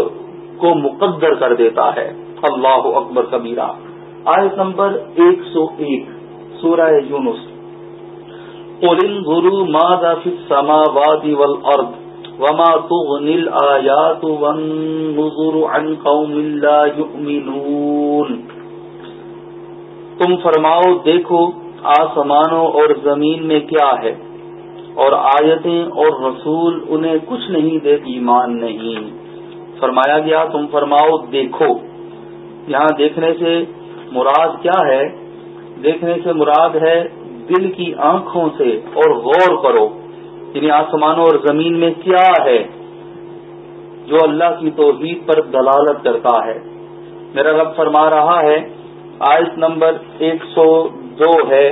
کو مقدر کر دیتا ہے۔ اللہ اکبر کبیرہ۔ آیت نمبر ایک سو ایک، سورہ یونس۔ قل انظروا ماذا في السماوات والارض وما تغني الايات والنظر عن قوم لا يؤمنون۔ تم فرماؤ، دیکھو آسمانوں اور زمین میں کیا ہے۔ اور آیتیں اور رسول انہیں کچھ نہیں دے، ایمان نہیں۔ فرمایا گیا، تم فرماؤ، دیکھو۔ یہاں دیکھنے سے مراد کیا ہے؟ دیکھنے سے مراد ہے دل کی آنکھوں سے اور غور کرو یعنی آسمانوں اور زمین میں کیا ہے جو اللہ کی توحید پر دلالت کرتا ہے۔ میرا رب فرما رہا ہے، آیت نمبر ایک سو دو ہے۔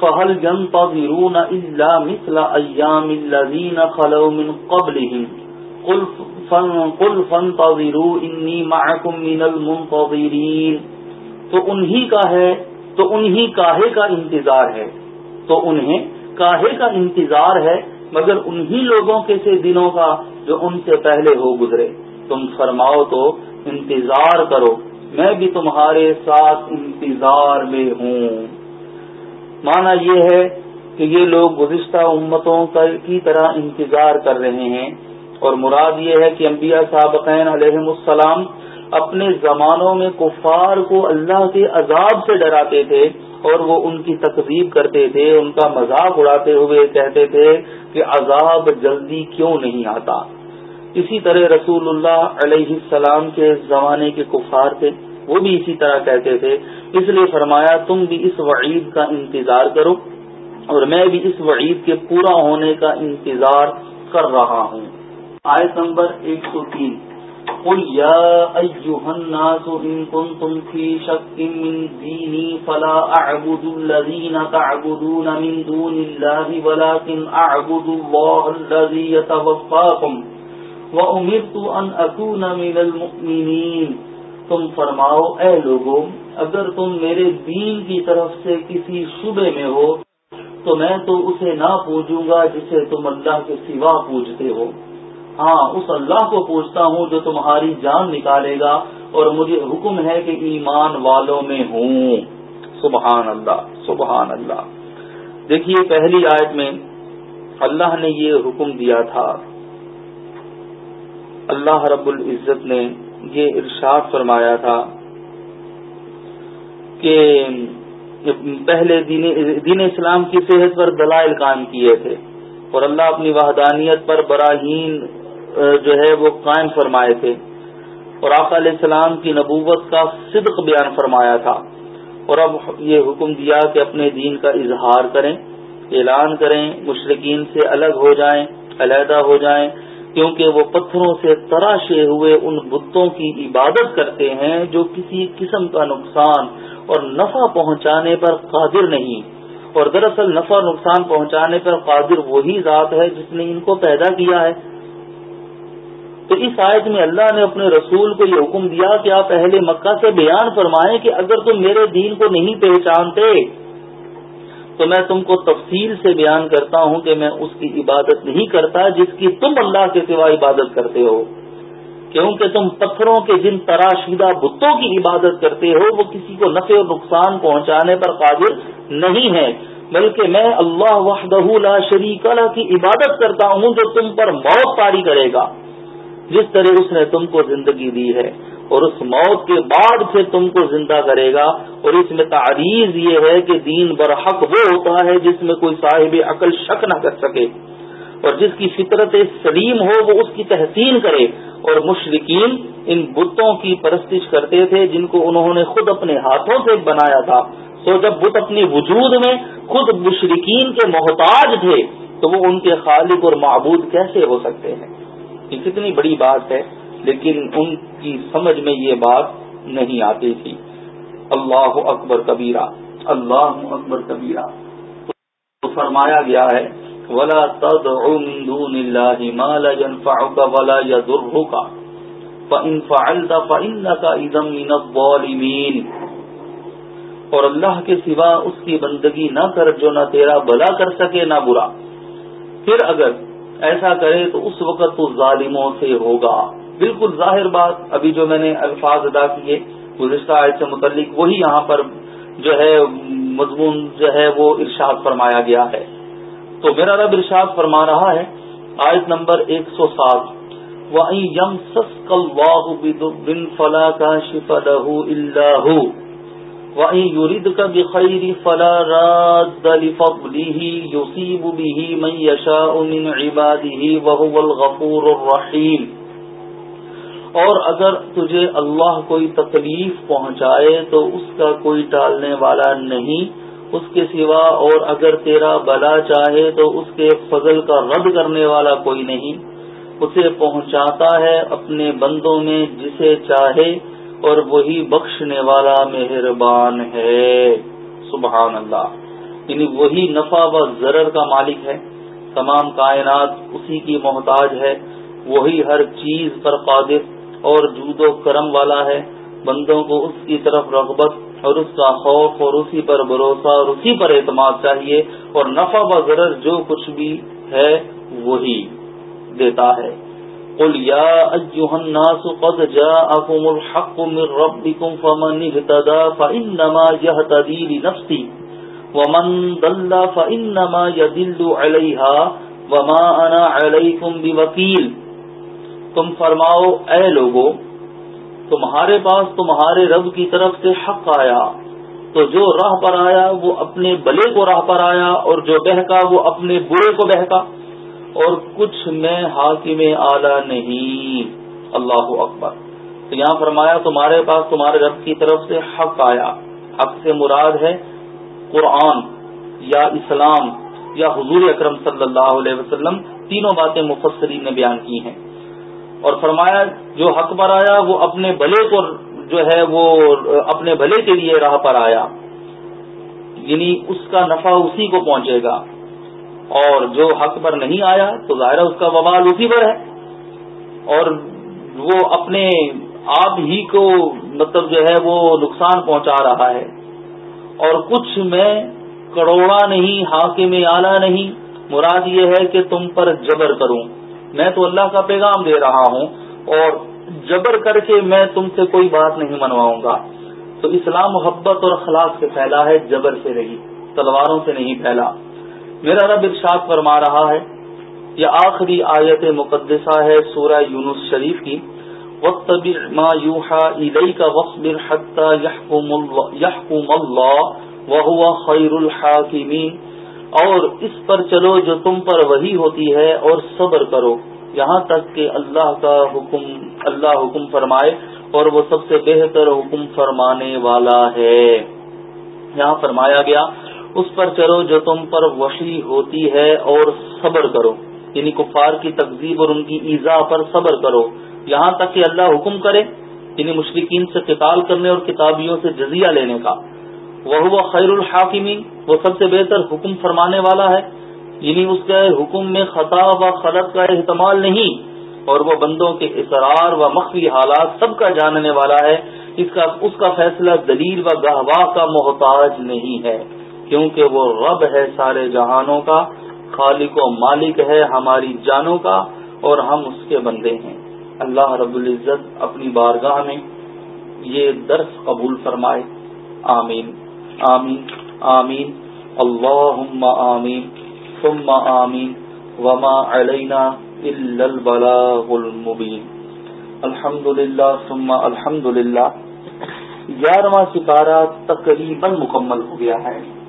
فہل جن پذرون اللہ مثلا ایام الذین خلو من قبلہم قل فن پذرو انی معکم من المنتظرین تو انہی کا ہے تو انہی کاہے کا انتظار ہے۔ تو انہیں کاہے کا انتظار ہے، مگر انہی لوگوں کے سے دنوں کا جو ان سے پہلے ہو گزرے۔ تم فرماؤ تو انتظار کرو، میں بھی تمہارے ساتھ انتظار میں ہوں۔ مانا یہ ہے کہ یہ لوگ گزشتہ امتوں کی طرح انتظار کر رہے ہیں۔ اور مراد یہ ہے کہ انبیاء صابقین علیہ السلام اپنے زمانوں میں کفار کو اللہ کے عذاب سے ڈراتے تھے اور وہ ان کی تقریب کرتے تھے، ان کا مذاق اڑاتے ہوئے کہتے تھے کہ عذاب جلدی کیوں نہیں آتا۔ اسی طرح رسول اللہ علیہ السلام کے زمانے کے کفار تھے، وہ بھی اسی طرح کہتے تھے۔ اس لیے فرمایا، تم بھی اس وعید کا انتظار کرو اور میں بھی اس وعید کے پورا ہونے کا انتظار کر رہا ہوں۔ آیت نمبر ایک سو تین۔ قل يا أيها الناس إن كنتم في شك من ديني فلا أعبد الذين تعبدون من دون الله ولكن أعبد الله الذي يتوفاكم وأمرت أن أكون من المؤمنين تم فرماؤ، اے لوگوں، اگر تم میرے دین کی طرف سے کسی شبے میں ہو، تو میں تو اسے نہ پوجوں گا جسے تم اللہ کے سوا پوجتے ہو۔ ہاں اس اللہ کو پوچھتا ہوں جو تمہاری جان نکالے گا اور مجھے حکم ہے کہ ایمان والوں میں ہوں۔ سبحان اللہ سبحان اللہ۔ دیکھیے، پہلی آیت میں اللہ نے یہ حکم دیا تھا۔ اللہ رب العزت نے یہ ارشاد فرمایا تھا کہ پہلے دین اسلام کی صحت پر دلائل قائم کیے تھے اور اللہ اپنی وحدانیت پر براہین جو ہے وہ قائم فرمائے تھے۔ اور آقا علیہ السلام کی نبوت کا صدق بیان فرمایا تھا۔ اور اب یہ حکم دیا کہ اپنے دین کا اظہار کریں، اعلان کریں مشرقین سے الگ ہو جائیں، علیحدہ ہو جائیں، کیونکہ وہ پتھروں سے تراشے ہوئے ان بتوں کی عبادت کرتے ہیں جو کسی قسم کا نقصان اور نفع پہنچانے پر قادر نہیں۔ اور دراصل نفع نقصان پہنچانے پر قادر وہی ذات ہے جس نے ان کو پیدا کیا ہے۔ تو اس آیت میں اللہ نے اپنے رسول کو یہ حکم دیا کہ آپ اہل مکہ سے بیان فرمائیں کہ اگر تم میرے دین کو نہیں پہچانتے، تو میں تم کو تفصیل سے بیان کرتا ہوں کہ میں اس کی عبادت نہیں کرتا جس کی تم اللہ کے سوا عبادت کرتے ہو۔ کیونکہ تم پتھروں کے جن تراشیدہ بتوں کی عبادت کرتے ہو، وہ کسی کو نفع اور نقصان پہنچانے پر قادر نہیں ہے بلکہ میں اللہ وحدہ لا شریک اللہ کی عبادت کرتا ہوں جو تم پر موت پاری کرے گا۔ جس طرح اس نے تم کو زندگی دی ہے اور اس موت کے بعد پھر تم کو زندہ کرے گا اور اس میں تعریض یہ ہے کہ دین برحق وہ ہوتا ہے جس میں کوئی صاحب عقل شک نہ کر سکے اور جس کی فطرت سلیم ہو وہ اس کی تحسین کرے اور مشرقین ان بتوں کی پرستش کرتے تھے جن کو انہوں نے خود اپنے ہاتھوں سے بنایا تھا۔ تو جب بت اپنی وجود میں خود مشرقین کے محتاج تھے تو وہ ان کے خالق اور معبود کیسے ہو سکتے ہیں؟ یہ کتنی بڑی بات ہے، لیکن ان کی سمجھ میں یہ بات نہیں آتی تھی۔ اللہ اکبر کبیرہ، اللہ اکبر کبیرہ۔ تو فرمایا گیا ہے، ولا دون الله ما لا ينفعك ولا يضرك۔ فَإِن فَعَلْتَ فَإِنَّكَ إِذًا مِّنَ الظَّالِمِينَ۔ اور اللہ کے سوا اس کی بندگی نہ کر جو نہ تیرا بلا کر سکے نہ برا۔ پھر اگر ایسا کرے تو اس وقت تو ظالموں سے ہوگا۔ بالکل ظاہر بات، ابھی جو میں نے الفاظ ادا کیے، گزشتہ آیت سے متعلق، وہی یہاں پر جو ہے مضمون جو ہے وہ ارشاد فرمایا گیا ہے۔ تو میرا رب ارشاد فرما رہا ہے، آیت نمبر ایک سو سات۔ یم سس کل واہ فلا کا شف يرد کا بخیر فلا راد لفضله يصيب به من يشاء من عباده وهو الغفور الرحيم۔ اور اگر تجھے اللہ کوئی تکلیف پہنچائے تو اس کا کوئی ٹالنے والا نہیں، اس کے سوا اور اگر تیرا بلا چاہے تو اس کے فضل کا رد کرنے والا کوئی نہیں۔ اسے پہنچاتا ہے اپنے بندوں میں جسے چاہے اور وہی بخشنے والا مہربان ہے۔ سبحان اللہ یعنی وہی نفع و ضرر کا مالک ہے۔ تمام کائنات اسی کی محتاج ہے۔ وہی ہر چیز پر قادر اور جود و کرم والا ہے۔ بندوں کو اس کی طرف رغبت اور اس کا خوف اور اسی پر بھروسہ اور اسی پر اعتماد چاہیے اور نفع و ضرر جو کچھ بھی ہے وہی دیتا ہے۔ قل یا ایوہ الناس قد جاءکم الحق من ربکم فمن اہتدا فانما یہتدی لنفسی ومن دل فانما یدل علیہا وما انا علیکم بوکیل تم فرماؤ، اے لوگو، تمہارے پاس تمہارے رب کی طرف سے حق آیا، تو جو راہ پر آیا وہ اپنے بلے کو راہ پر آیا اور جو بہکا وہ اپنے برے کو بہکا۔ اور کچھ میں حاکم اعلی نہیں۔ اللہ اکبر۔ تو یہاں فرمایا، تمہارے پاس تمہارے رب کی طرف سے حق آیا۔ حق سے مراد ہے قرآن یا اسلام یا حضور اکرم صلی اللہ علیہ وسلم۔ تینوں باتیں مفسرین نے بیان کی ہیں۔ اور فرمایا، جو حق پر آیا، وہ اپنے بھلے کو جو ہے، وہ اپنے بھلے کے لیے راہ پر آیا۔ یعنی اس کا نفع اسی کو پہنچے گا۔ اور جو حق پر نہیں آیا تو ظاہر اس کا وبال اسی پر ہے۔ اور وہ اپنے آپ ہی کو مطلب جو ہے وہ نقصان پہنچا رہا ہے۔ اور کچھ میں کروڑا نہیں، حاکم میں آلہ نہیں۔ مراد یہ ہے کہ تم پر جبر کروں۔ میں تو اللہ کا پیغام دے رہا ہوں اور جبر کر کے میں تم سے کوئی بات نہیں منواؤں گا۔ تو اسلام محبت اور اخلاق سے پھیلا ہے، جبر سے نہیں، تلواروں سے نہیں پھیلا۔ میرا رب ارشاد فرما رہا ہے، یہ آخری آیت مقدسہ ہے سورہ یونس شریف کی۔ وقت ما یوحا کا وقت یحکم اللہ خیر الحاکمین۔ اور اس پر چلو جو تم پر وہی ہوتی ہے اور صبر کرو۔ یہاں تک کہ اللہ کا حکم، اللہ حکم فرمائے اور وہ سب سے بہتر حکم فرمانے والا ہے۔ یہاں فرمایا گیا اس پر چلو جو تم پر وحی ہوتی ہے اور صبر کرو یعنی کفار کی تقزیب اور ان کی ایزا پر صبر کرو۔ یہاں تک کہ اللہ حکم کرے یعنی مشرقین سے قتال کرنے اور کتابیوں سے جزیہ لینے کا۔ وہ خیر الحاکمین، وہ سب سے بہتر حکم فرمانے والا ہے۔ یعنی اس کے حکم میں خطا و خلط کا احتمال نہیں، اور وہ بندوں کے اصرار و مخفی حالات سب کا جاننے والا ہے۔ اس کا اس کا فیصلہ دلیل و گہواہ کا محتاج نہیں ہے۔ کیونکہ وہ رب ہے سارے جہانوں کا، خالق و مالک ہے ہماری جانوں کا، اور ہم اس کے بندے ہیں۔ اللہ رب العزت اپنی بارگاہ میں یہ درس قبول فرمائے۔ آمین۔ آمین۔ آمین۔ اللہم آمین۔ ثم آمین۔ وما علینا الا البلاغ المبین۔ الحمد للہ ثم الحمد للہ گیارہواں سپارہ تقریباً مکمل ہو گیا ہے۔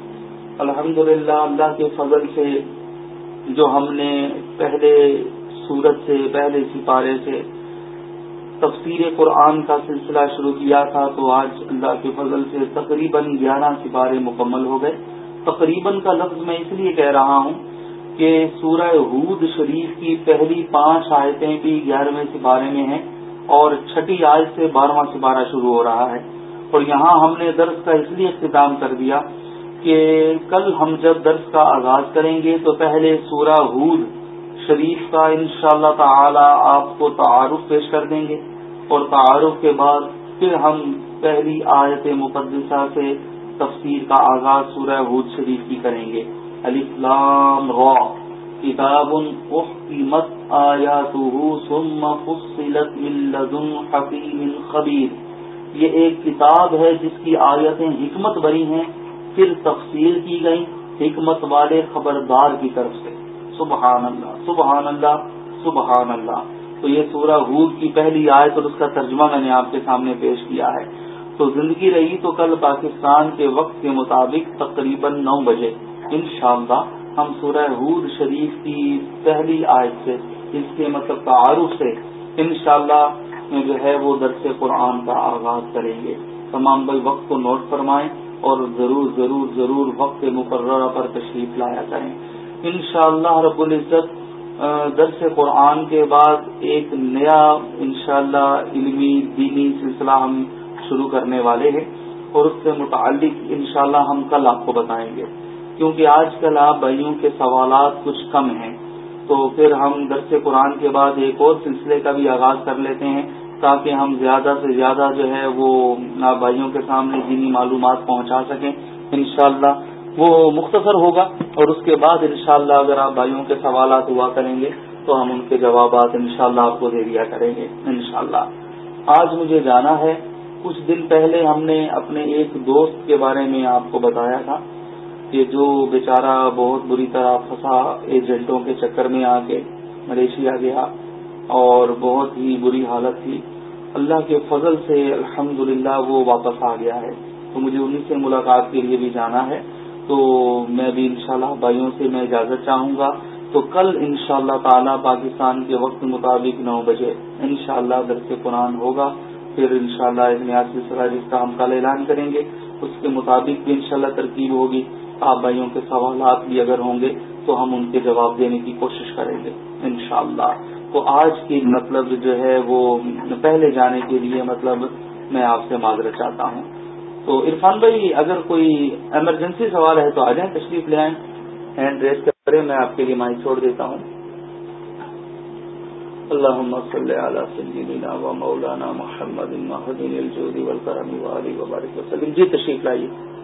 الحمد للہ اللہ کے فضل سے جو ہم نے پہلے سورت سے، پہلے سپارے سے تفسیر قرآن کا سلسلہ شروع کیا تھا، تو آج اللہ کے فضل سے تقریباً گیارہ سپارے مکمل ہو گئے۔ تقریباً کا لفظ میں اس لیے کہہ رہا ہوں کہ سورہ حود شریف کی پہلی پانچ آیتیں بھی گیارہویں سپارے میں ہیں اور چھٹی آیت سے بارہواں سپارہ شروع ہو رہا ہے۔ اور یہاں ہم نے درس کا اس لیے اختتام کر دیا کہ کل ہم جب درس کا آغاز کریں گے تو پہلے سورہ حود شریف کا انشاءاللہ تعالی آپ کو تعارف پیش کر دیں گے اور تعارف کے بعد پھر ہم پہلی آیت مقدسہ سے تفسیر کا آغاز سورہ حود شریف کی کریں گے۔ علی فلام رو کتاب احکمت آیاتہ ثم فصلت من لدن حکیم خبیر۔ یہ ایک کتاب ہے جس کی آیتیں حکمت بری ہیں۔ پھر تفصیل کی گئی حکمت والے خبردار کی طرف سے۔ سبحان اللہ سبحان اللہ سبحان اللہ تو یہ سورہ حود کی پہلی آیت اور اس کا ترجمہ میں نے آپ کے سامنے پیش کیا ہے۔ تو زندگی رہی تو کل پاکستان کے وقت کے مطابق تقریباً نو بجے۔ انشاءاللہ ہم سورہ حود شریف کی پہلی آیت سے، اس کے مطلب تعارف سے انشاءاللہ میں جو ہے وہ درس قرآن کا آغاز کریں گے۔ تمام بھائی وقت کو نوٹ فرمائیں۔ اور ضرور ضرور ضرور وقت مقررہ پر تشریف لایا کریں۔ انشاءاللہ رب العزت درس قرآن کے بعد ایک نیا انشاءاللہ علمی دینی سلسلہ ہم شروع کرنے والے ہیں اور اس سے متعلق انشاءاللہ ہم کل آپ کو بتائیں گے۔ کیونکہ آج کل آپ بھائیوں کے سوالات کچھ کم ہیں، تو پھر ہم درس قرآن کے بعد ایک اور سلسلے کا بھی آغاز کر لیتے ہیں۔ تاکہ ہم زیادہ سے زیادہ جو ہے وہ بھائیوں کے سامنے دینی معلومات پہنچا سکیں، انشاءاللہ۔ وہ مختصر ہوگا اور اس کے بعد انشاءاللہ اگر آپ بھائیوں کے سوالات ہوا کریں گے تو ہم ان کے جوابات انشاءاللہ آپ کو دے دیا کریں گے، انشاءاللہ۔ آج مجھے جانا ہے۔ کچھ دن پہلے ہم نے اپنے ایک دوست کے بارے میں آپ کو بتایا تھا۔ کہ جو بیچارہ بہت بری طرح پھنسا ایجنٹوں کے چکر میں آ کے ملیشیا گیا۔ اور بہت ہی بری حالت تھی۔ اللہ کے فضل سے الحمد وہ واپس آ گیا ہے۔ تو مجھے انہیں سے ملاقات کے لیے بھی جانا ہے۔ تو میں بھی انشاءاللہ بھائیوں سے میں اجازت چاہوں گا۔ تو کل انشاءاللہ تعالی تعالیٰ پاکستان کے وقت مطابق نو بجے انشاءاللہ درس قرآن ہوگا۔ پھر انشاءاللہ شاء اللہ ایک سلسلہ جس کا ہم کل اعلان کریں گے، اس کے مطابق بھی انشاءاللہ ترکیب ہوگی۔ آپ بھائیوں کے سوالات بھی اگر ہوں گے تو ہم ان کے جواب دینے کی کوشش کریں گے انشاءاللہ۔ تو آج کی مطلب جو ہے وہ پہلے جانے کے لیے مطلب میں آپ سے معذرت چاہتا ہوں۔ تو عرفان بھائی، اگر کوئی ایمرجنسی سوال ہے تو آ جائیں تشریف لے آئیں۔ ہینڈ ریس کریں، میں آپ کے لیے مائک چھوڑ دیتا ہوں۔ اللهم صل على سيدنا ومولانا محمد المهدي الجود والكرم وعلي وبارك وسلم جی تشریف لائیے۔